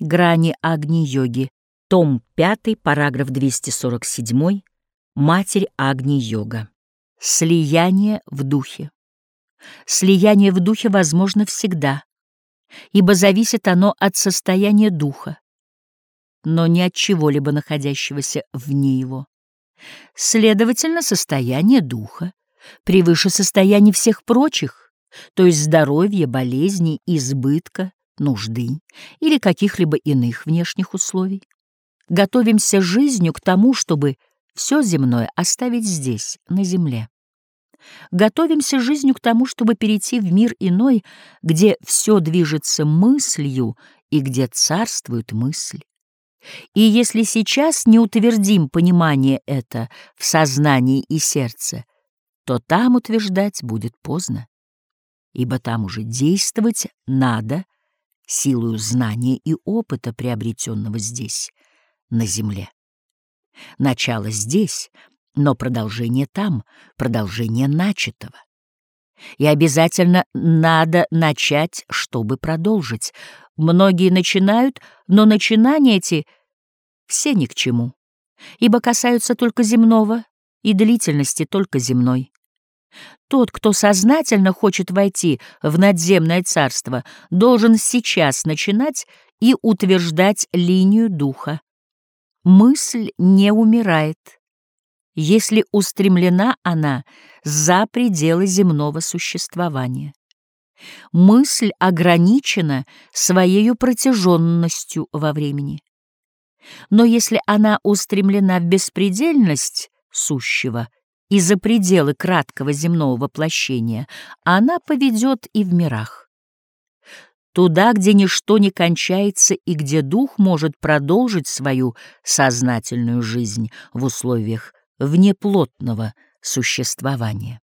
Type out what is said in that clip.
Грани Агни-йоги. Том 5, параграф 247. Матерь Агни-йога. Слияние в духе. Слияние в духе возможно всегда, ибо зависит оно от состояния духа, но не от чего-либо находящегося вне его. Следовательно, состояние духа превыше состояния всех прочих, то есть здоровья, болезней, избытка, нужды или каких-либо иных внешних условий. Готовимся жизнью к тому, чтобы все земное оставить здесь, на земле. Готовимся жизнью к тому, чтобы перейти в мир иной, где все движется мыслью и где царствует мысль. И если сейчас не утвердим понимание это в сознании и сердце, то там утверждать будет поздно, ибо там уже действовать надо силою знания и опыта, приобретенного здесь, на земле. Начало здесь, но продолжение там, продолжение начатого. И обязательно надо начать, чтобы продолжить. Многие начинают, но начинания эти все ни к чему, ибо касаются только земного и длительности только земной. Тот, кто сознательно хочет войти в надземное царство, должен сейчас начинать и утверждать линию духа. Мысль не умирает, если устремлена она за пределы земного существования. Мысль ограничена своей протяженностью во времени. Но если она устремлена в беспредельность сущего и за пределы краткого земного воплощения, она поведет и в мирах. Туда, где ничто не кончается и где дух может продолжить свою сознательную жизнь в условиях внеплотного существования.